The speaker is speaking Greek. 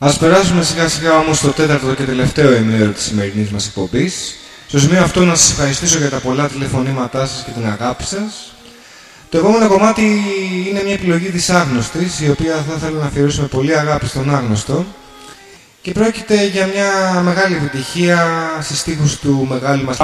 Ας περάσουμε σιγά σιγά όμως στο τέταρτο και τελευταίο ημέρο της σημερινής μας εκπομπής. Στο σημείο αυτό να σας ευχαριστήσω για τα πολλά τηλεφωνήματά σας και την αγάπη σας. Το επόμενο κομμάτι είναι μια επιλογή της Άγνωστης, η οποία θα ήθελα να αφιερώσουμε πολύ αγάπη στον Άγνωστο. Και πρόκειται για μια μεγάλη επιτυχία στις στίχους του μεγάλου μας...